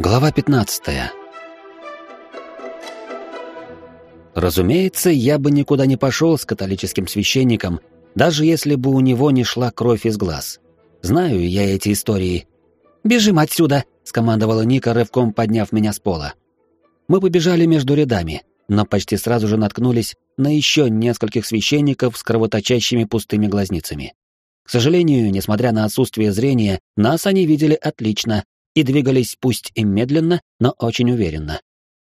Глава 15. Разумеется, я бы никуда не пошел с католическим священником, даже если бы у него не шла кровь из глаз. Знаю я эти истории. «Бежим отсюда!» — скомандовала Ника, рывком подняв меня с пола. Мы побежали между рядами, но почти сразу же наткнулись на еще нескольких священников с кровоточащими пустыми глазницами. К сожалению, несмотря на отсутствие зрения, нас они видели отлично, и двигались пусть и медленно, но очень уверенно.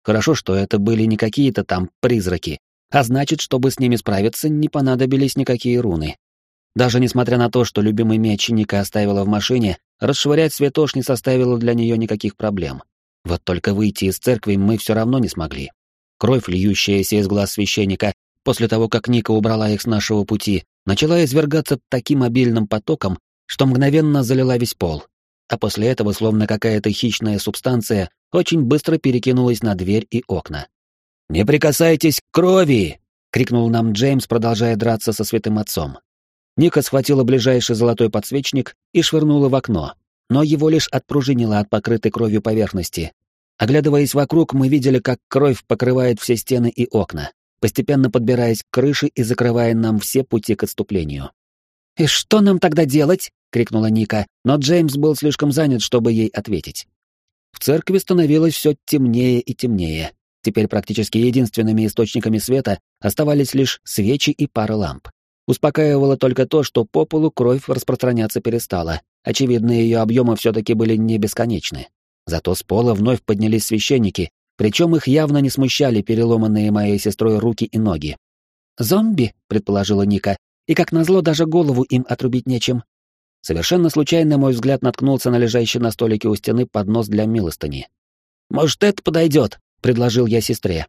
Хорошо, что это были не какие-то там призраки, а значит, чтобы с ними справиться, не понадобились никакие руны. Даже несмотря на то, что любимый меч Ника оставила в машине, расшвырять святош не составило для нее никаких проблем. Вот только выйти из церкви мы все равно не смогли. Кровь, льющаяся из глаз священника, после того, как Ника убрала их с нашего пути, начала извергаться таким обильным потоком, что мгновенно залила весь пол а после этого, словно какая-то хищная субстанция, очень быстро перекинулась на дверь и окна. «Не прикасайтесь к крови!» — крикнул нам Джеймс, продолжая драться со святым отцом. Ника схватила ближайший золотой подсвечник и швырнула в окно, но его лишь отпружинило от покрытой кровью поверхности. Оглядываясь вокруг, мы видели, как кровь покрывает все стены и окна, постепенно подбираясь к крыше и закрывая нам все пути к отступлению. «И что нам тогда делать?» — крикнула Ника, но Джеймс был слишком занят, чтобы ей ответить. В церкви становилось все темнее и темнее. Теперь практически единственными источниками света оставались лишь свечи и пара ламп. Успокаивало только то, что по полу кровь распространяться перестала. Очевидно, ее объемы все-таки были не бесконечны. Зато с пола вновь поднялись священники, причем их явно не смущали переломанные моей сестрой руки и ноги. «Зомби?» — предположила Ника, и, как назло, даже голову им отрубить нечем. Совершенно случайно мой взгляд наткнулся на лежащий на столике у стены поднос для милостыни. «Может, это подойдет?» — предложил я сестре.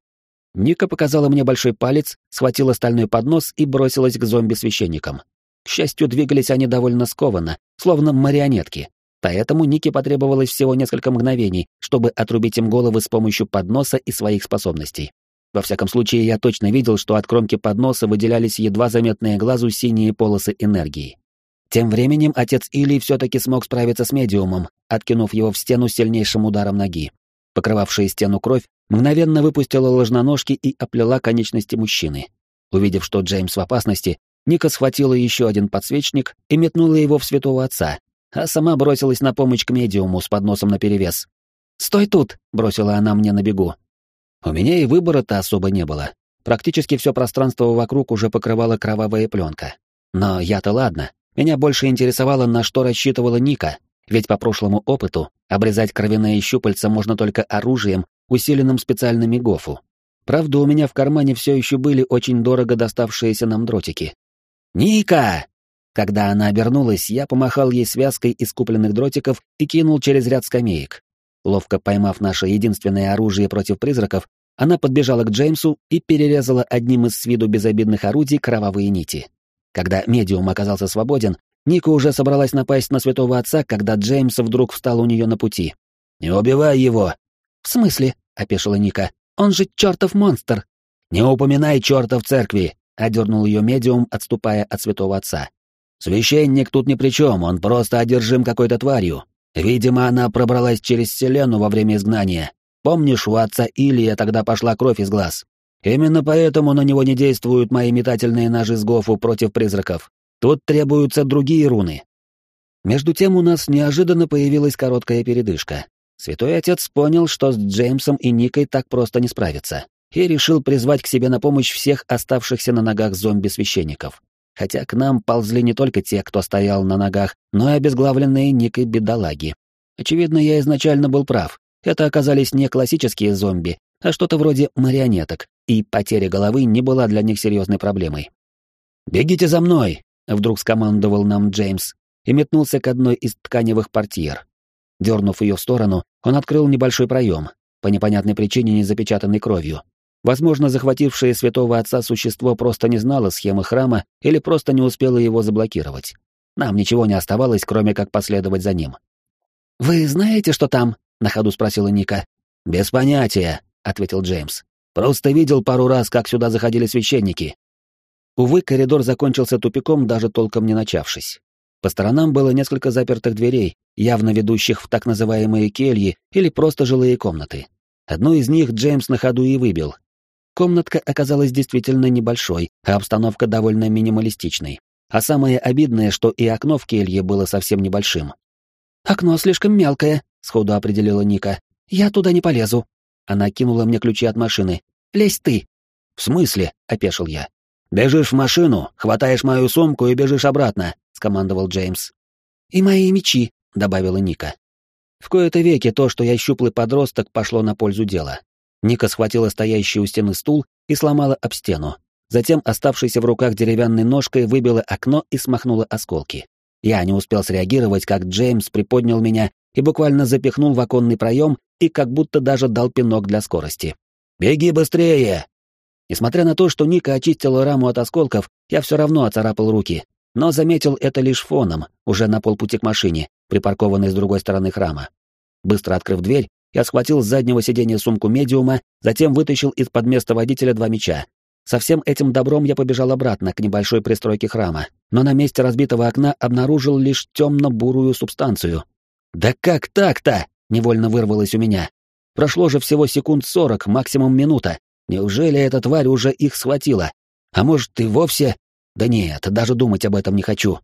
Ника показала мне большой палец, схватила стальной поднос и бросилась к зомби-священникам. К счастью, двигались они довольно скованно, словно марионетки. Поэтому Нике потребовалось всего несколько мгновений, чтобы отрубить им головы с помощью подноса и своих способностей. Во всяком случае, я точно видел, что от кромки подноса выделялись едва заметные глазу синие полосы энергии. Тем временем отец Илий все-таки смог справиться с медиумом, откинув его в стену сильнейшим ударом ноги. Покрывавшая стену кровь мгновенно выпустила ложноножки и оплела конечности мужчины. Увидев, что Джеймс в опасности, Ника схватила еще один подсвечник и метнула его в святого отца, а сама бросилась на помощь к медиуму с подносом наперевес. «Стой тут!» — бросила она мне на бегу. У меня и выбора-то особо не было. Практически все пространство вокруг уже покрывала кровавая пленка. Но я-то ладно, меня больше интересовало, на что рассчитывала Ника, ведь по прошлому опыту обрезать кровяные щупальца можно только оружием, усиленным специальными гофу. Правда, у меня в кармане все еще были очень дорого доставшиеся нам дротики. «Ника!» Когда она обернулась, я помахал ей связкой из купленных дротиков и кинул через ряд скамеек. Ловко поймав наше единственное оружие против призраков, она подбежала к Джеймсу и перерезала одним из с виду безобидных орудий кровавые нити. Когда медиум оказался свободен, Ника уже собралась напасть на святого отца, когда Джеймс вдруг встал у нее на пути. «Не убивай его!» «В смысле?» — опешила Ника. «Он же чертов монстр!» «Не упоминай черта в церкви!» — одернул ее медиум, отступая от святого отца. «Священник тут ни при чем, он просто одержим какой-то тварью. Видимо, она пробралась через Селену во время изгнания. Помнишь, у отца Илия тогда пошла кровь из глаз? Именно поэтому на него не действуют мои метательные ножи с Гофу против призраков. Тут требуются другие руны. Между тем у нас неожиданно появилась короткая передышка. Святой Отец понял, что с Джеймсом и Никой так просто не справиться, и решил призвать к себе на помощь всех оставшихся на ногах зомби-священников. Хотя к нам ползли не только те, кто стоял на ногах, но и обезглавленные Никой бедолаги. Очевидно, я изначально был прав. Это оказались не классические зомби, а что-то вроде марионеток, и потеря головы не была для них серьезной проблемой. «Бегите за мной!» — вдруг скомандовал нам Джеймс и метнулся к одной из тканевых портьер. Дернув ее в сторону, он открыл небольшой проем, по непонятной причине не запечатанный кровью. Возможно, захватившее святого отца существо просто не знало схемы храма или просто не успело его заблокировать. Нам ничего не оставалось, кроме как последовать за ним. «Вы знаете, что там?» — на ходу спросила Ника. «Без понятия», — ответил Джеймс. Просто видел пару раз, как сюда заходили священники. Увы, коридор закончился тупиком, даже толком не начавшись. По сторонам было несколько запертых дверей, явно ведущих в так называемые кельи или просто жилые комнаты. Одну из них Джеймс на ходу и выбил. Комнатка оказалась действительно небольшой, а обстановка довольно минималистичной. А самое обидное, что и окно в келье было совсем небольшим. «Окно слишком мелкое», — сходу определила Ника. «Я туда не полезу». Она кинула мне ключи от машины. «Лезь ты». «В смысле?» — опешил я. «Бежишь в машину, хватаешь мою сумку и бежишь обратно», — скомандовал Джеймс. «И мои мечи», — добавила Ника. В кои-то веки то, что я щуплый подросток, пошло на пользу дела. Ника схватила стоящий у стены стул и сломала об стену. Затем, оставшейся в руках деревянной ножкой, выбила окно и смахнула осколки. Я не успел среагировать, как Джеймс приподнял меня и буквально запихнул в оконный проем и как будто даже дал пинок для скорости. «Беги быстрее!» Несмотря на то, что Ника очистила раму от осколков, я все равно оцарапал руки, но заметил это лишь фоном, уже на полпути к машине, припаркованной с другой стороны храма. Быстро открыв дверь, я схватил с заднего сиденья сумку медиума, затем вытащил из-под места водителя два меча. Со всем этим добром я побежал обратно к небольшой пристройке храма, но на месте разбитого окна обнаружил лишь темно-бурую субстанцию. «Да как так-то?» — невольно вырвалось у меня. Прошло же всего секунд сорок, максимум минута. Неужели эта тварь уже их схватила? А может, и вовсе... Да нет, даже думать об этом не хочу.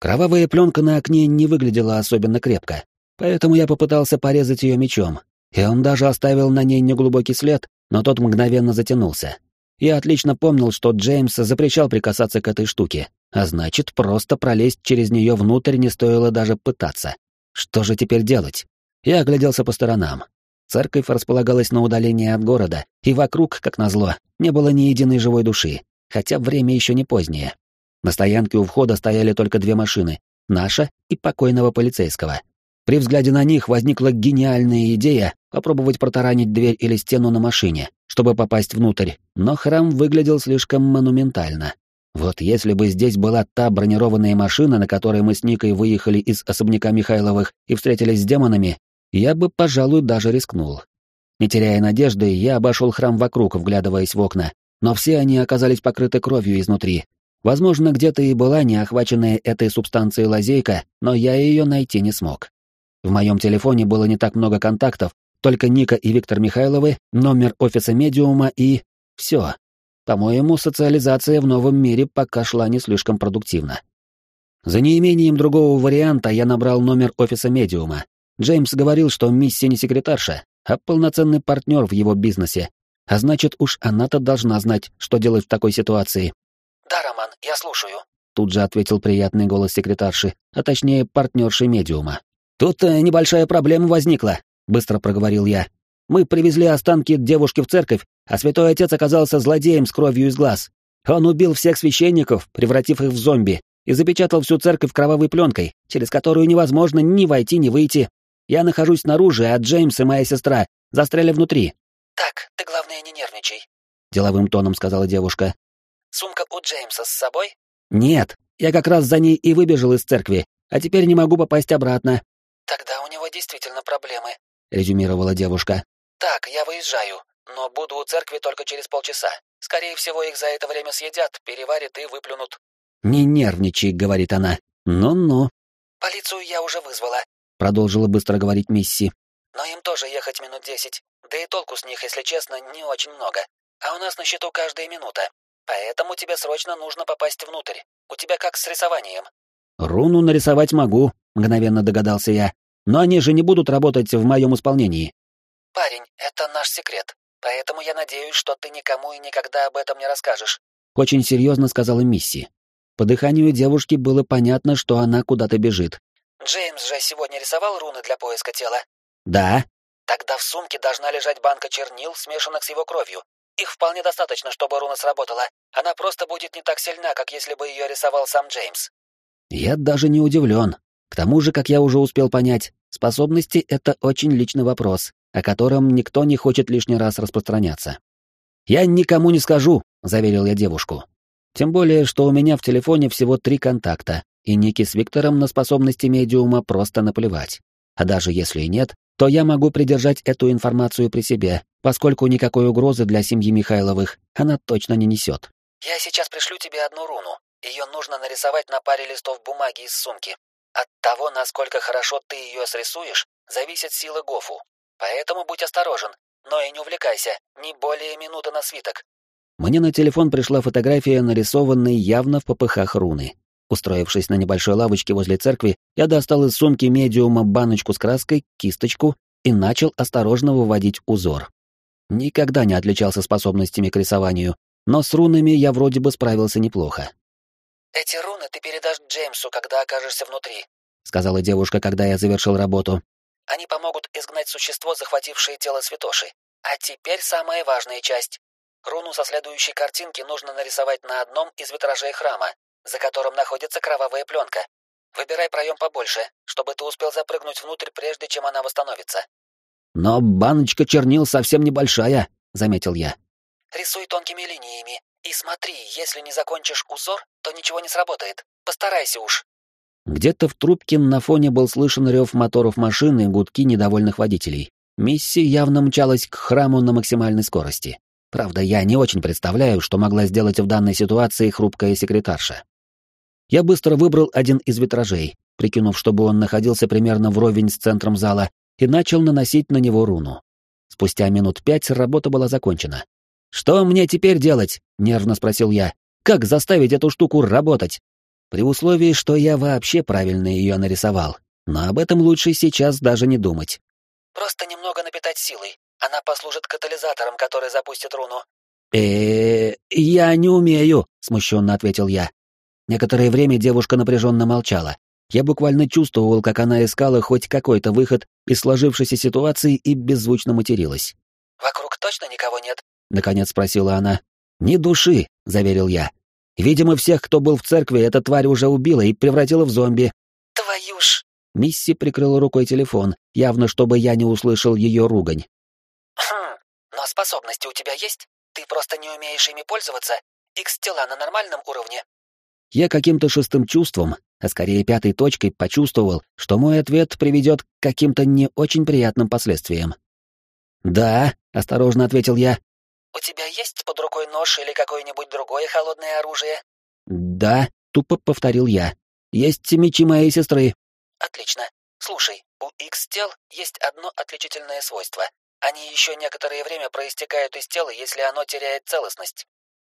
Кровавая пленка на окне не выглядела особенно крепко, поэтому я попытался порезать ее мечом, и он даже оставил на ней неглубокий след, но тот мгновенно затянулся. Я отлично помнил, что Джеймс запрещал прикасаться к этой штуке, а значит, просто пролезть через нее внутрь не стоило даже пытаться. Что же теперь делать? Я огляделся по сторонам. Церковь располагалась на удалении от города, и вокруг, как назло, не было ни единой живой души, хотя время еще не позднее. На стоянке у входа стояли только две машины, наша и покойного полицейского. При взгляде на них возникла гениальная идея попробовать протаранить дверь или стену на машине, чтобы попасть внутрь, но храм выглядел слишком монументально. Вот если бы здесь была та бронированная машина, на которой мы с Никой выехали из особняка Михайловых и встретились с демонами, я бы, пожалуй, даже рискнул. Не теряя надежды, я обошел храм вокруг, вглядываясь в окна, но все они оказались покрыты кровью изнутри. Возможно, где-то и была неохваченная этой субстанцией лазейка, но я ее найти не смог. В моем телефоне было не так много контактов, только Ника и Виктор Михайловы, номер офиса медиума и... все. По-моему, социализация в новом мире пока шла не слишком продуктивно. За неимением другого варианта я набрал номер офиса медиума. Джеймс говорил, что Мисси не секретарша, а полноценный партнер в его бизнесе. А значит, уж она-то должна знать, что делать в такой ситуации. «Да, Роман, я слушаю», — тут же ответил приятный голос секретарши, а точнее партнерши медиума. «Тут э, небольшая проблема возникла», — быстро проговорил я. «Мы привезли останки девушки в церковь, а святой отец оказался злодеем с кровью из глаз. Он убил всех священников, превратив их в зомби, и запечатал всю церковь кровавой пленкой, через которую невозможно ни войти, ни выйти. Я нахожусь снаружи, а Джеймс и моя сестра застряли внутри». «Так, ты, главное, не нервничай», — деловым тоном сказала девушка. «Сумка у Джеймса с собой?» «Нет, я как раз за ней и выбежал из церкви, а теперь не могу попасть обратно». «Тогда у него действительно проблемы», — резюмировала девушка. «Так, я выезжаю, но буду у церкви только через полчаса. Скорее всего, их за это время съедят, переварят и выплюнут». «Не нервничай», — говорит она. «Ну-ну». «Полицию я уже вызвала», — продолжила быстро говорить Мисси. «Но им тоже ехать минут десять. Да и толку с них, если честно, не очень много. А у нас на счету каждая минута. Поэтому тебе срочно нужно попасть внутрь. У тебя как с рисованием?» «Руну нарисовать могу», — мгновенно догадался я. «Но они же не будут работать в моем исполнении». «Парень, это наш секрет, поэтому я надеюсь, что ты никому и никогда об этом не расскажешь», — очень серьезно сказала Мисси. По дыханию девушки было понятно, что она куда-то бежит. «Джеймс же сегодня рисовал руны для поиска тела?» «Да». «Тогда в сумке должна лежать банка чернил, смешанных с его кровью. Их вполне достаточно, чтобы руна сработала. Она просто будет не так сильна, как если бы ее рисовал сам Джеймс». Я даже не удивлен. К тому же, как я уже успел понять, способности — это очень личный вопрос, о котором никто не хочет лишний раз распространяться. «Я никому не скажу», — заверил я девушку. Тем более, что у меня в телефоне всего три контакта, и Ники с Виктором на способности медиума просто наплевать. А даже если и нет, то я могу придержать эту информацию при себе, поскольку никакой угрозы для семьи Михайловых она точно не несет. «Я сейчас пришлю тебе одну руну. Ее нужно нарисовать на паре листов бумаги из сумки. От того, насколько хорошо ты ее срисуешь, зависит сила Гофу. Поэтому будь осторожен, но и не увлекайся, не более минуты на свиток. Мне на телефон пришла фотография, нарисованной явно в попыхах руны. Устроившись на небольшой лавочке возле церкви, я достал из сумки медиума баночку с краской, кисточку и начал осторожно выводить узор. Никогда не отличался способностями к рисованию, но с рунами я вроде бы справился неплохо. «Эти руны ты передашь Джеймсу, когда окажешься внутри», — сказала девушка, когда я завершил работу. «Они помогут изгнать существо, захватившее тело святоши. А теперь самая важная часть. Руну со следующей картинки нужно нарисовать на одном из витражей храма, за которым находится кровавая пленка. Выбирай проем побольше, чтобы ты успел запрыгнуть внутрь, прежде чем она восстановится. Но баночка чернил совсем небольшая, заметил я. Рисуй тонкими линиями. И смотри, если не закончишь узор, то ничего не сработает. Постарайся уж. Где-то в трубке на фоне был слышен рев моторов машины и гудки недовольных водителей. Мисси явно мчалась к храму на максимальной скорости. Правда, я не очень представляю, что могла сделать в данной ситуации хрупкая секретарша. Я быстро выбрал один из витражей, прикинув, чтобы он находился примерно вровень с центром зала, и начал наносить на него руну. Спустя минут пять работа была закончена. «Что мне теперь делать?» — нервно спросил я. «Как заставить эту штуку работать?» При условии, что я вообще правильно ее нарисовал. Но об этом лучше сейчас даже не думать. «Просто немного напитать силой. Она послужит катализатором, который запустит руну». «Э-э, я не умею», — смущенно ответил я. Некоторое время девушка напряженно молчала. Я буквально чувствовал, как она искала хоть какой-то выход из сложившейся ситуации и беззвучно материлась. «Вокруг точно никого нет?» — наконец спросила она. «Ни души», — заверил я. «Видимо, всех, кто был в церкви, эта тварь уже убила и превратила в зомби». «Твою ж!» Мисси прикрыла рукой телефон, явно чтобы я не услышал ее ругань. «Хм, но способности у тебя есть? Ты просто не умеешь ими пользоваться? Икс-тела на нормальном уровне?» Я каким-то шестым чувством, а скорее пятой точкой, почувствовал, что мой ответ приведет к каким-то не очень приятным последствиям. «Да», — осторожно ответил я. «У тебя есть под рукой нож или какое-нибудь другое холодное оружие?» «Да», — тупо повторил я. «Есть мечи моей сестры». «Отлично. Слушай, у X-тел есть одно отличительное свойство. Они еще некоторое время проистекают из тела, если оно теряет целостность.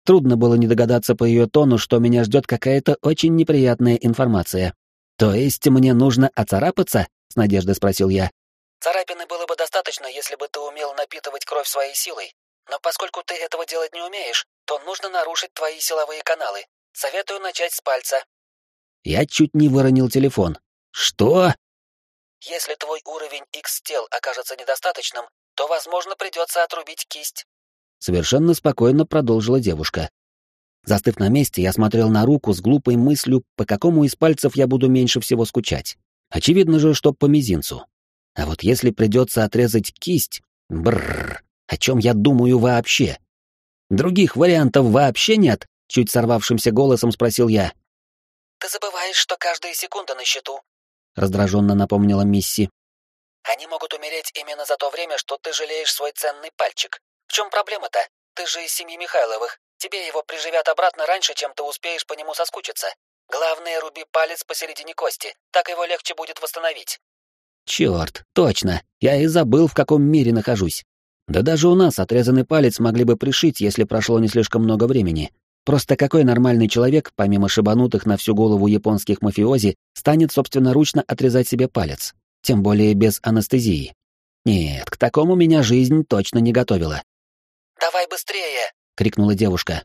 Трудно было не догадаться по ее тону, что меня ждет какая-то очень неприятная информация. «То есть мне нужно оцарапаться?» — с надеждой спросил я. «Царапины было бы достаточно, если бы ты умел напитывать кровь своей силой. Но поскольку ты этого делать не умеешь, то нужно нарушить твои силовые каналы. Советую начать с пальца». Я чуть не выронил телефон. «Что?» «Если твой уровень X-тел окажется недостаточным, то, возможно, придется отрубить кисть совершенно спокойно продолжила девушка. Застыв на месте, я смотрел на руку с глупой мыслью, по какому из пальцев я буду меньше всего скучать. Очевидно же, что по мизинцу. А вот если придется отрезать кисть... Бррр, о чем я думаю вообще? Других вариантов вообще нет? Чуть сорвавшимся голосом спросил я. «Ты забываешь, что каждая секунда на счету», — раздраженно напомнила Мисси. «Они могут умереть именно за то время, что ты жалеешь свой ценный пальчик. В чем проблема-то? Ты же из семьи Михайловых. Тебе его приживят обратно раньше, чем ты успеешь по нему соскучиться. Главное, руби палец посередине кости, так его легче будет восстановить. Черт, точно. Я и забыл, в каком мире нахожусь. Да даже у нас отрезанный палец могли бы пришить, если прошло не слишком много времени. Просто какой нормальный человек, помимо шибанутых на всю голову японских мафиози, станет собственноручно отрезать себе палец? Тем более без анестезии. Нет, к такому меня жизнь точно не готовила. «Давай быстрее!» — крикнула девушка.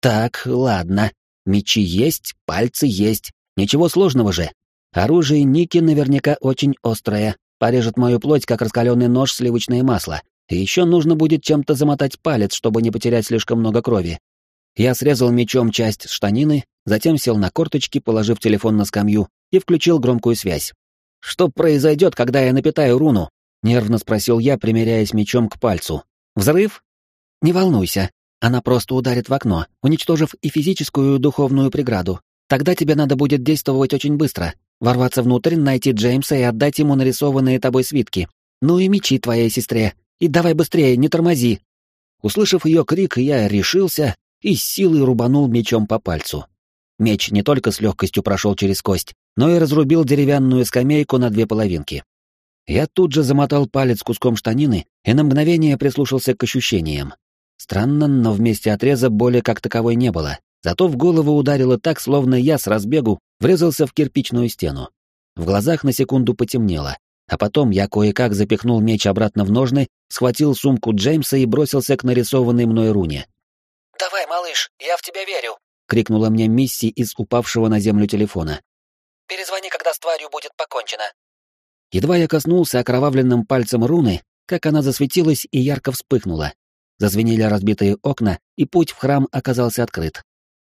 «Так, ладно. Мечи есть, пальцы есть. Ничего сложного же. Оружие Ники наверняка очень острое. Порежет мою плоть, как раскаленный нож сливочное масло. И еще нужно будет чем-то замотать палец, чтобы не потерять слишком много крови. Я срезал мечом часть штанины, затем сел на корточки, положив телефон на скамью, и включил громкую связь. «Что произойдет, когда я напитаю руну?» — нервно спросил я, примеряясь мечом к пальцу. «Взрыв? «Не волнуйся, она просто ударит в окно, уничтожив и физическую, и духовную преграду. Тогда тебе надо будет действовать очень быстро, ворваться внутрь, найти Джеймса и отдать ему нарисованные тобой свитки. Ну и мечи твоей сестре. И давай быстрее, не тормози». Услышав ее крик, я решился и с силой рубанул мечом по пальцу. Меч не только с легкостью прошел через кость, но и разрубил деревянную скамейку на две половинки. Я тут же замотал палец куском штанины и на мгновение прислушался к ощущениям. Странно, но вместе отреза боли как таковой не было, зато в голову ударило так, словно я с разбегу врезался в кирпичную стену. В глазах на секунду потемнело, а потом я кое-как запихнул меч обратно в ножны, схватил сумку Джеймса и бросился к нарисованной мной руне. «Давай, малыш, я в тебя верю!» — крикнула мне Мисси из упавшего на землю телефона. «Перезвони, когда с тварью будет покончено». Едва я коснулся окровавленным пальцем руны, как она засветилась и ярко вспыхнула. Зазвенели разбитые окна, и путь в храм оказался открыт.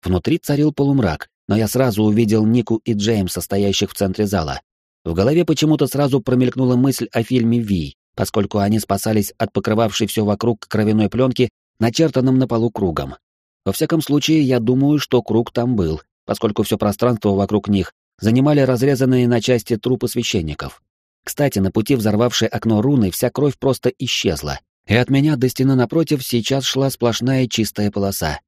Внутри царил полумрак, но я сразу увидел Нику и Джеймса, стоящих в центре зала. В голове почему-то сразу промелькнула мысль о фильме «Ви», поскольку они спасались от покрывавшей все вокруг кровяной пленки, начертанным на полу кругом. Во всяком случае, я думаю, что круг там был, поскольку все пространство вокруг них занимали разрезанные на части трупы священников. Кстати, на пути взорвавшей окно руны вся кровь просто исчезла, и от меня до стены напротив сейчас шла сплошная чистая полоса.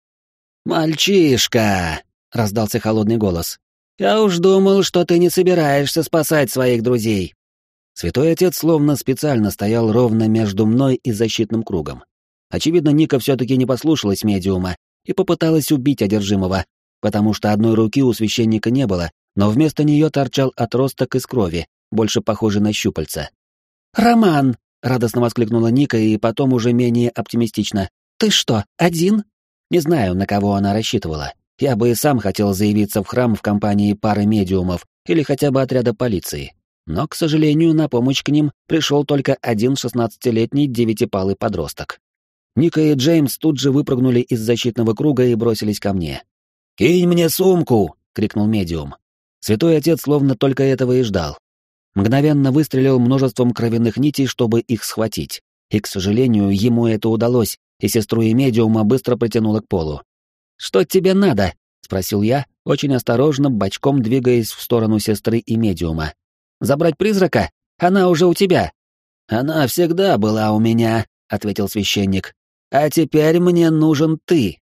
«Мальчишка!» — раздался холодный голос. Я уж думал, что ты не собираешься спасать своих друзей. Святой Отец словно специально стоял ровно между мной и защитным кругом. Очевидно, Ника все-таки не послушалась медиума и попыталась убить одержимого, потому что одной руки у священника не было, но вместо нее торчал отросток из крови, больше похожий на щупальца. «Роман!» — радостно воскликнула Ника и потом уже менее оптимистично. «Ты что, один?» Не знаю, на кого она рассчитывала. Я бы и сам хотел заявиться в храм в компании пары медиумов или хотя бы отряда полиции. Но, к сожалению, на помощь к ним пришел только один шестнадцатилетний девятипалый подросток. Ника и Джеймс тут же выпрыгнули из защитного круга и бросились ко мне. «Кинь мне сумку!» — крикнул медиум. Святой отец словно только этого и ждал. Мгновенно выстрелил множеством кровяных нитей, чтобы их схватить. И, к сожалению, ему это удалось, и сестру и медиума быстро притянуло к полу. «Что тебе надо?» — спросил я, очень осторожно, бочком двигаясь в сторону сестры и медиума. «Забрать призрака? Она уже у тебя». «Она всегда была у меня», — ответил священник. «А теперь мне нужен ты».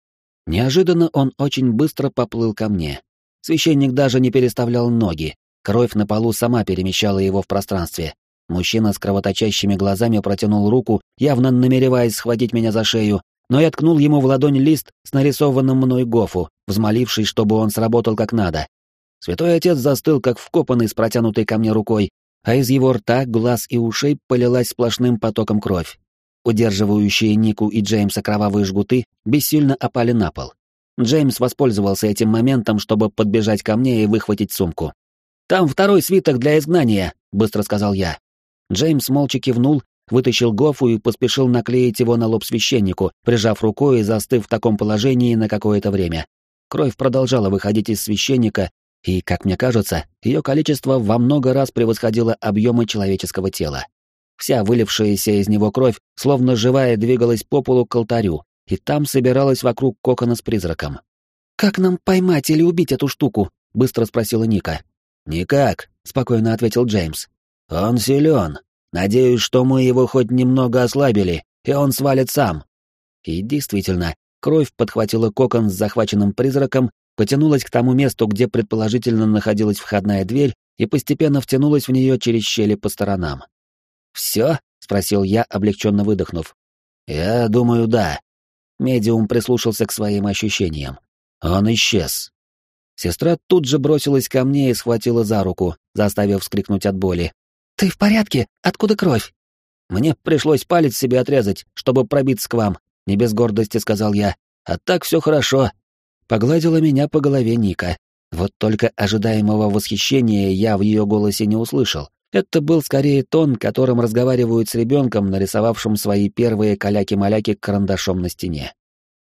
Неожиданно он очень быстро поплыл ко мне. Священник даже не переставлял ноги. Кровь на полу сама перемещала его в пространстве. Мужчина с кровоточащими глазами протянул руку, явно намереваясь схватить меня за шею, но я ткнул ему в ладонь лист с нарисованным мной гофу, взмолившись, чтобы он сработал как надо. Святой отец застыл, как вкопанный с протянутой ко мне рукой, а из его рта, глаз и ушей полилась сплошным потоком кровь. Удерживающие Нику и Джеймса кровавые жгуты бессильно опали на пол. Джеймс воспользовался этим моментом, чтобы подбежать ко мне и выхватить сумку. «Там второй свиток для изгнания», — быстро сказал я. Джеймс молча кивнул вытащил гофу и поспешил наклеить его на лоб священнику, прижав рукой и застыв в таком положении на какое-то время. Кровь продолжала выходить из священника, и, как мне кажется, ее количество во много раз превосходило объемы человеческого тела. Вся вылившаяся из него кровь, словно живая, двигалась по полу к алтарю, и там собиралась вокруг кокона с призраком. «Как нам поймать или убить эту штуку?» — быстро спросила Ника. «Никак», — спокойно ответил Джеймс. «Он силен, Надеюсь, что мы его хоть немного ослабили, и он свалит сам. И действительно, кровь подхватила кокон с захваченным призраком, потянулась к тому месту, где предположительно находилась входная дверь, и постепенно втянулась в нее через щели по сторонам. «Все?» — спросил я, облегченно выдохнув. «Я думаю, да». Медиум прислушался к своим ощущениям. Он исчез. Сестра тут же бросилась ко мне и схватила за руку, заставив вскрикнуть от боли, «Ты в порядке? Откуда кровь?» «Мне пришлось палец себе отрезать, чтобы пробиться к вам», — не без гордости сказал я. «А так все хорошо». Погладила меня по голове Ника. Вот только ожидаемого восхищения я в ее голосе не услышал. Это был скорее тон, которым разговаривают с ребенком, нарисовавшим свои первые каляки-маляки карандашом на стене.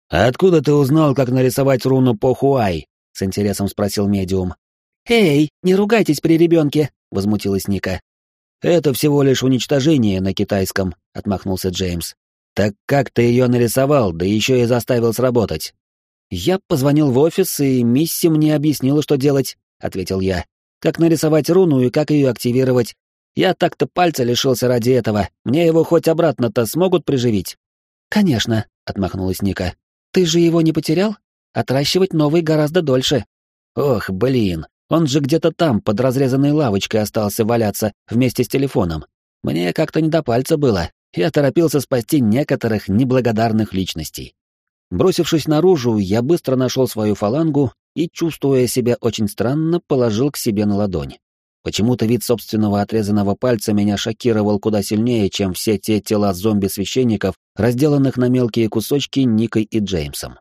«А откуда ты узнал, как нарисовать руну по Хуай?» — с интересом спросил медиум. «Эй, не ругайтесь при ребенке!» — возмутилась Ника. «Это всего лишь уничтожение на китайском», — отмахнулся Джеймс. «Так как ты ее нарисовал, да еще и заставил сработать?» «Я позвонил в офис, и Мисси мне объяснила, что делать», — ответил я. «Как нарисовать руну и как ее активировать. Я так-то пальца лишился ради этого. Мне его хоть обратно-то смогут приживить?» «Конечно», — отмахнулась Ника. «Ты же его не потерял? Отращивать новый гораздо дольше». Ох, блин, он же где-то там, под разрезанной лавочкой остался валяться вместе с телефоном. Мне как-то не до пальца было. Я торопился спасти некоторых неблагодарных личностей. Бросившись наружу, я быстро нашел свою фалангу и, чувствуя себя очень странно, положил к себе на ладонь. Почему-то вид собственного отрезанного пальца меня шокировал куда сильнее, чем все те тела зомби-священников, разделанных на мелкие кусочки Никой и Джеймсом.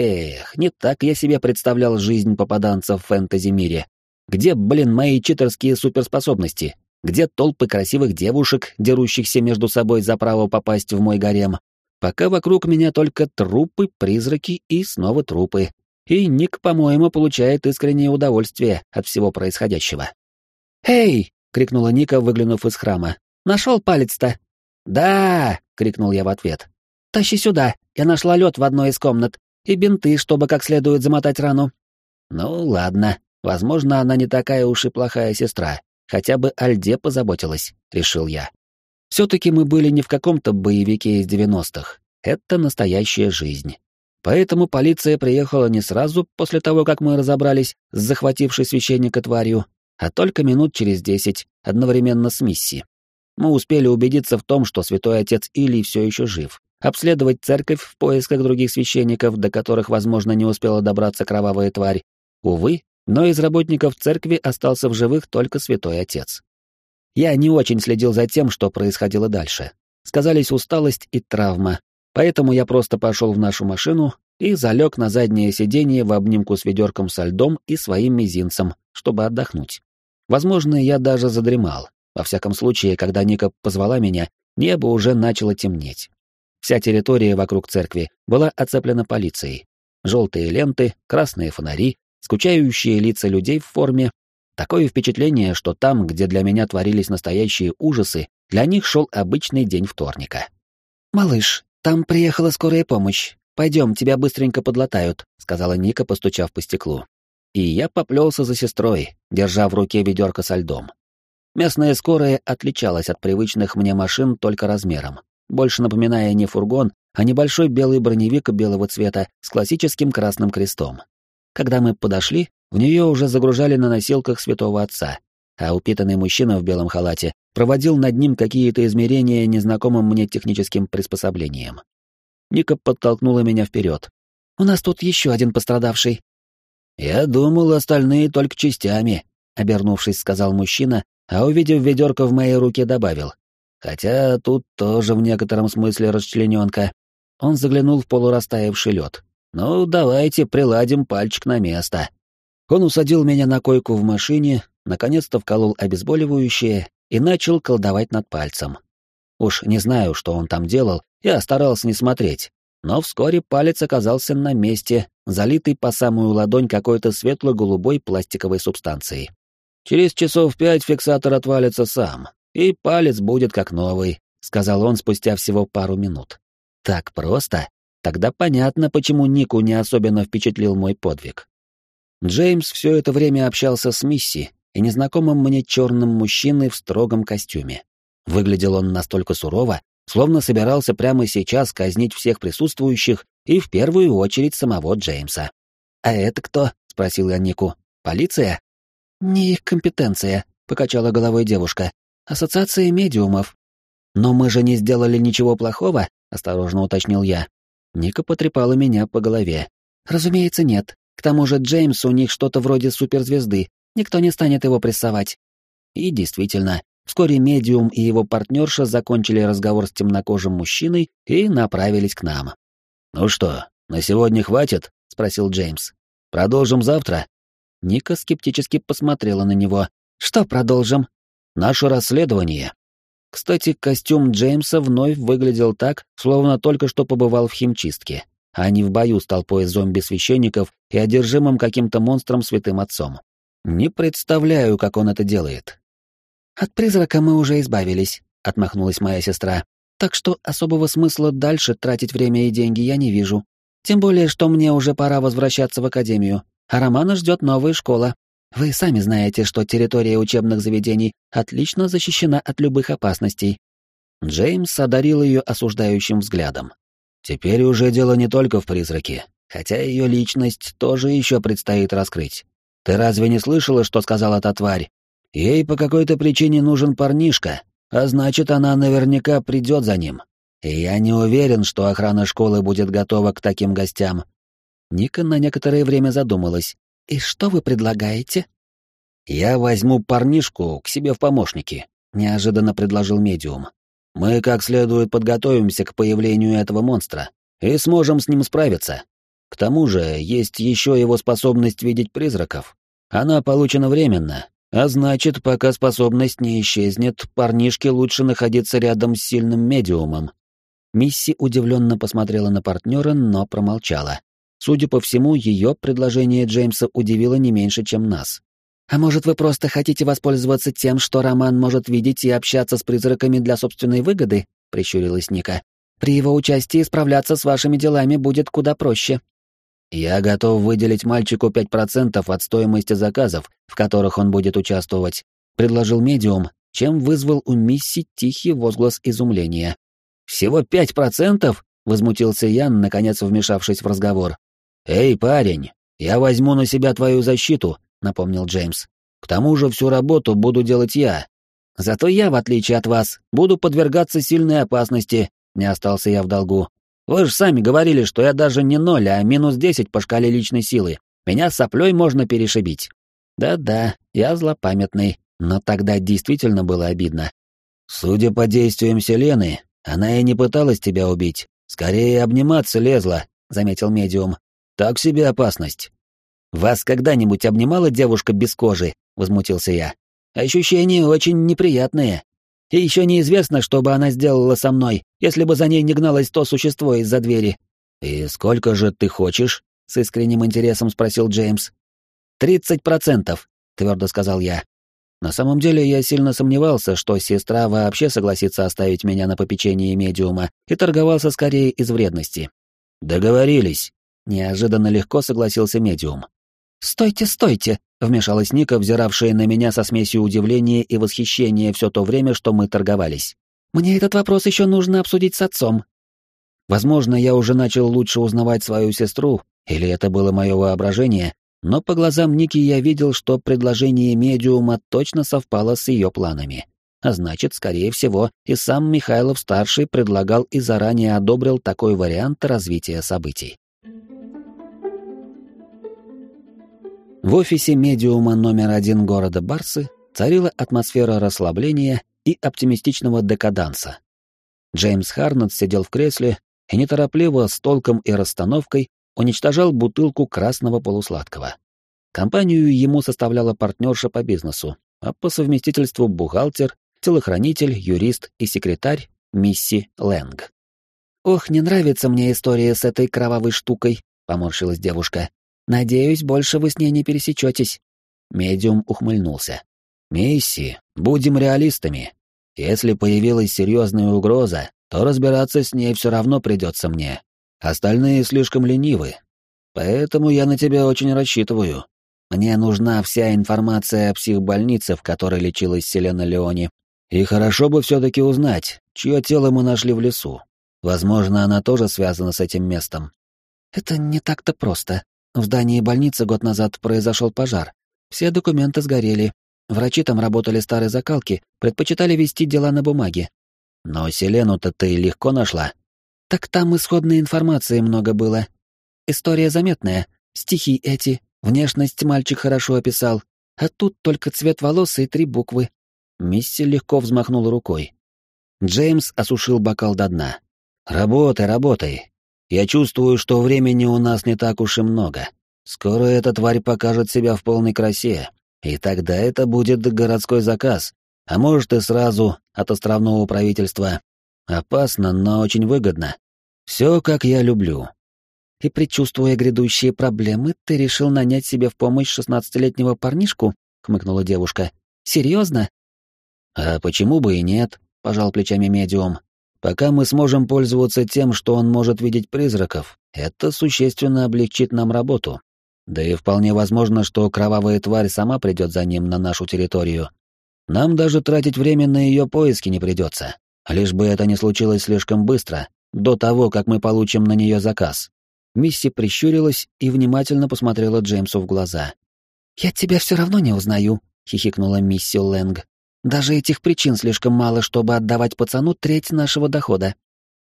Эх, не так я себе представлял жизнь попаданца в фэнтези-мире. Где, блин, мои читерские суперспособности? Где толпы красивых девушек, дерущихся между собой за право попасть в мой гарем? Пока вокруг меня только трупы, призраки и снова трупы. И Ник, по-моему, получает искреннее удовольствие от всего происходящего. «Эй!» — крикнула Ника, выглянув из храма. «Нашел палец-то?» «Да!» — крикнул я в ответ. «Тащи сюда, я нашла лед в одной из комнат, и бинты, чтобы как следует замотать рану». «Ну, ладно, возможно, она не такая уж и плохая сестра, хотя бы Альде позаботилась», — решил я. Все-таки мы были не в каком-то боевике из девяностых, это настоящая жизнь. Поэтому полиция приехала не сразу после того, как мы разобрались с захватившей священника тварью, а только минут через десять, одновременно с миссией. Мы успели убедиться в том, что святой отец Илий все еще жив, обследовать церковь в поисках других священников, до которых, возможно, не успела добраться кровавая тварь. Увы, но из работников церкви остался в живых только святой отец. Я не очень следил за тем, что происходило дальше. Сказались усталость и травма, поэтому я просто пошел в нашу машину и залег на заднее сиденье в обнимку с ведерком со льдом и своим мизинцем, чтобы отдохнуть. Возможно, я даже задремал. Во всяком случае, когда Ника позвала меня, небо уже начало темнеть. Вся территория вокруг церкви была оцеплена полицией. Желтые ленты, красные фонари, скучающие лица людей в форме. Такое впечатление, что там, где для меня творились настоящие ужасы, для них шел обычный день вторника. «Малыш, там приехала скорая помощь. Пойдем, тебя быстренько подлатают», — сказала Ника, постучав по стеклу и я поплелся за сестрой, держа в руке ведерко со льдом. Местная скорая отличалась от привычных мне машин только размером, больше напоминая не фургон, а небольшой белый броневик белого цвета с классическим красным крестом. Когда мы подошли, в нее уже загружали на носилках святого отца, а упитанный мужчина в белом халате проводил над ним какие-то измерения незнакомым мне техническим приспособлением. Ника подтолкнула меня вперед. «У нас тут еще один пострадавший», «Я думал, остальные только частями», — обернувшись, сказал мужчина, а увидев ведерко в моей руке, добавил. «Хотя тут тоже в некотором смысле расчлененка». Он заглянул в полурастаявший лед. «Ну, давайте приладим пальчик на место». Он усадил меня на койку в машине, наконец-то вколол обезболивающее и начал колдовать над пальцем. Уж не знаю, что он там делал, я старался не смотреть, но вскоре палец оказался на месте, залитый по самую ладонь какой-то светло-голубой пластиковой субстанцией. «Через часов пять фиксатор отвалится сам, и палец будет как новый», — сказал он спустя всего пару минут. «Так просто? Тогда понятно, почему Нику не особенно впечатлил мой подвиг». Джеймс все это время общался с Мисси и незнакомым мне черным мужчиной в строгом костюме. Выглядел он настолько сурово, словно собирался прямо сейчас казнить всех присутствующих и в первую очередь самого Джеймса. «А это кто?» — спросил я Нику. «Полиция?» «Не их компетенция», — покачала головой девушка. «Ассоциация медиумов». «Но мы же не сделали ничего плохого», — осторожно уточнил я. Ника потрепала меня по голове. «Разумеется, нет. К тому же Джеймс у них что-то вроде суперзвезды. Никто не станет его прессовать». И действительно, Вскоре медиум и его партнерша закончили разговор с темнокожим мужчиной и направились к нам. «Ну что, на сегодня хватит?» — спросил Джеймс. «Продолжим завтра?» Ника скептически посмотрела на него. «Что продолжим?» «Наше расследование». Кстати, костюм Джеймса вновь выглядел так, словно только что побывал в химчистке, а не в бою с толпой зомби-священников и одержимым каким-то монстром святым отцом. Не представляю, как он это делает. «От призрака мы уже избавились», — отмахнулась моя сестра. «Так что особого смысла дальше тратить время и деньги я не вижу. Тем более, что мне уже пора возвращаться в академию, а Романа ждет новая школа. Вы сами знаете, что территория учебных заведений отлично защищена от любых опасностей». Джеймс одарил ее осуждающим взглядом. «Теперь уже дело не только в призраке, хотя ее личность тоже еще предстоит раскрыть. Ты разве не слышала, что сказала та тварь? Ей по какой-то причине нужен парнишка, а значит, она наверняка придет за ним. И я не уверен, что охрана школы будет готова к таким гостям. Ника на некоторое время задумалась. «И что вы предлагаете?» «Я возьму парнишку к себе в помощники», — неожиданно предложил медиум. «Мы как следует подготовимся к появлению этого монстра и сможем с ним справиться. К тому же есть еще его способность видеть призраков. Она получена временно, а значит, пока способность не исчезнет, парнишке лучше находиться рядом с сильным медиумом». Мисси удивленно посмотрела на партнера, но промолчала. Судя по всему, ее предложение Джеймса удивило не меньше, чем нас. «А может, вы просто хотите воспользоваться тем, что Роман может видеть и общаться с призраками для собственной выгоды?» — прищурилась Ника. «При его участии справляться с вашими делами будет куда проще». «Я готов выделить мальчику 5% от стоимости заказов, в которых он будет участвовать», — предложил медиум, чем вызвал у Мисси тихий возглас изумления. «Всего 5%?» — возмутился Ян, наконец вмешавшись в разговор. «Эй, парень, я возьму на себя твою защиту», — напомнил Джеймс. «К тому же всю работу буду делать я. Зато я, в отличие от вас, буду подвергаться сильной опасности», — не остался я в долгу. «Вы же сами говорили, что я даже не ноль, а минус десять по шкале личной силы. Меня соплей можно перешибить». «Да-да, я злопамятный, но тогда действительно было обидно». «Судя по действиям Селены, она и не пыталась тебя убить, скорее обниматься лезла», — заметил медиум. Так себе опасность. Вас когда-нибудь обнимала девушка без кожи? возмутился я. Ощущения очень неприятные. И еще неизвестно, что бы она сделала со мной, если бы за ней не гналось то существо из-за двери. И сколько же ты хочешь? с искренним интересом спросил Джеймс. «Тридцать процентов», — твердо сказал я. На самом деле я сильно сомневался, что сестра вообще согласится оставить меня на попечении медиума, и торговался скорее из вредности. «Договорились», Неожиданно легко согласился медиум. «Стойте, стойте!» — вмешалась Ника, взиравшая на меня со смесью удивления и восхищения все то время, что мы торговались. «Мне этот вопрос еще нужно обсудить с отцом». Возможно, я уже начал лучше узнавать свою сестру, или это было мое воображение, но по глазам Ники я видел, что предложение медиума точно совпало с ее планами. А значит, скорее всего, и сам Михайлов-старший предлагал и заранее одобрил такой вариант развития событий. В офисе медиума номер один города Барсы царила атмосфера расслабления и оптимистичного декаданса. Джеймс Харнет сидел в кресле и неторопливо, с толком и расстановкой, уничтожал бутылку красного полусладкого. Компанию ему составляла партнерша по бизнесу, а по совместительству бухгалтер, телохранитель, юрист и секретарь Мисси Лэнг. «Ох, не нравится мне история с этой кровавой штукой», — поморщилась девушка. Надеюсь, больше вы с ней не пересечетесь. Медиум ухмыльнулся. Мисси, будем реалистами. Если появилась серьезная угроза, то разбираться с ней все равно придется мне. Остальные слишком ленивы. Поэтому я на тебя очень рассчитываю. Мне нужна вся информация о психбольнице, в которой лечилась Селена Леони. И хорошо бы все-таки узнать, чье тело мы нашли в лесу. Возможно, она тоже связана с этим местом. Это не так-то просто, в здании больницы год назад произошел пожар. Все документы сгорели. Врачи там работали старой закалки, предпочитали вести дела на бумаге. Но Селену-то ты легко нашла. Так там исходной информации много было. История заметная. Стихи эти, внешность мальчик хорошо описал. А тут только цвет волос и три буквы. Мисси легко взмахнула рукой. Джеймс осушил бокал до дна. «Работай, работай. Я чувствую, что времени у нас не так уж и много. Скоро эта тварь покажет себя в полной красе, и тогда это будет городской заказ, а может и сразу от островного правительства. Опасно, но очень выгодно. Все, как я люблю. И предчувствуя грядущие проблемы, ты решил нанять себе в помощь шестнадцатилетнего парнишку? хмыкнула девушка. Серьезно? А почему бы и нет? пожал плечами медиум. Пока мы сможем пользоваться тем, что он может видеть призраков, это существенно облегчит нам работу. Да и вполне возможно, что кровавая тварь сама придет за ним на нашу территорию. Нам даже тратить время на ее поиски не придется, лишь бы это не случилось слишком быстро, до того, как мы получим на нее заказ. Мисси прищурилась и внимательно посмотрела Джеймсу в глаза. «Я тебя все равно не узнаю», — хихикнула миссис Лэнг. «Даже этих причин слишком мало, чтобы отдавать пацану треть нашего дохода».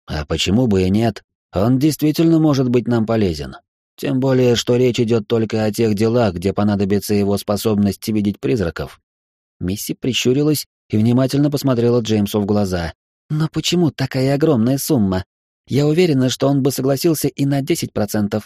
«А почему бы и нет? Он действительно может быть нам полезен. Тем более, что речь идет только о тех делах, где понадобится его способность видеть призраков». Мисси прищурилась и внимательно посмотрела Джеймсу в глаза. «Но почему такая огромная сумма? Я уверена, что он бы согласился и на 10%.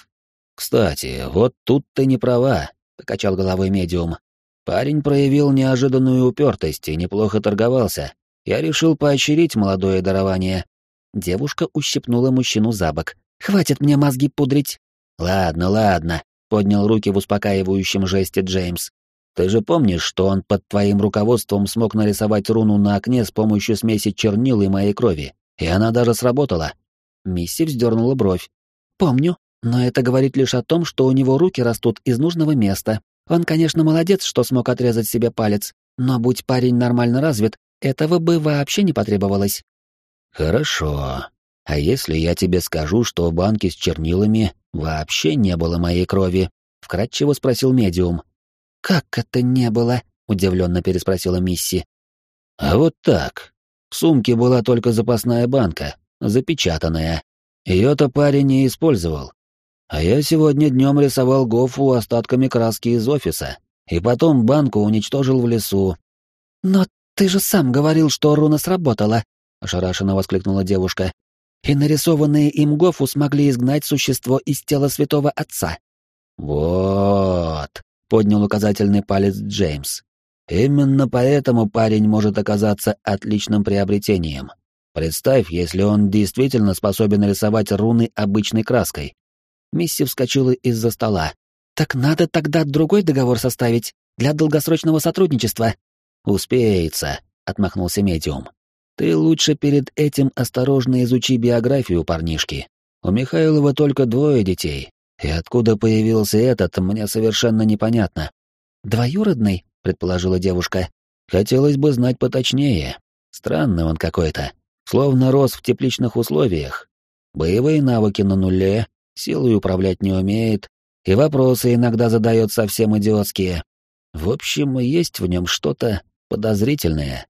«Кстати, вот тут ты не права», — покачал головой медиум. «Парень проявил неожиданную упертость и неплохо торговался. Я решил поощрить молодое дарование». Девушка ущипнула мужчину за бок. «Хватит мне мозги пудрить!» «Ладно, ладно», — поднял руки в успокаивающем жесте Джеймс. Ты же помнишь, что он под твоим руководством смог нарисовать руну на окне с помощью смеси чернил и моей крови, и она даже сработала?» Мисси вздернула бровь. «Помню, но это говорит лишь о том, что у него руки растут из нужного места. Он, конечно, молодец, что смог отрезать себе палец, но будь парень нормально развит, этого бы вообще не потребовалось». «Хорошо. А если я тебе скажу, что в банке с чернилами вообще не было моей крови?» — вкратчиво спросил медиум. «Как это не было?» — удивленно переспросила Мисси. «А вот так. В сумке была только запасная банка, запечатанная. Ее-то парень не использовал. А я сегодня днем рисовал Гофу остатками краски из офиса, и потом банку уничтожил в лесу». «Но ты же сам говорил, что руна сработала», — ошарашенно воскликнула девушка. «И нарисованные им Гофу смогли изгнать существо из тела святого отца». «Вот», поднял указательный палец Джеймс. Именно поэтому парень может оказаться отличным приобретением. Представь, если он действительно способен рисовать руны обычной краской. Мисси вскочила из-за стола. Так надо тогда другой договор составить для долгосрочного сотрудничества. Успеется, отмахнулся медиум. Ты лучше перед этим осторожно изучи биографию парнишки. У Михайлова только двое детей, и откуда появился этот, мне совершенно непонятно. «Двоюродный?» — предположила девушка. «Хотелось бы знать поточнее. Странный он какой-то. Словно рос в тепличных условиях. Боевые навыки на нуле, силой управлять не умеет, и вопросы иногда задает совсем идиотские. В общем, есть в нем что-то подозрительное».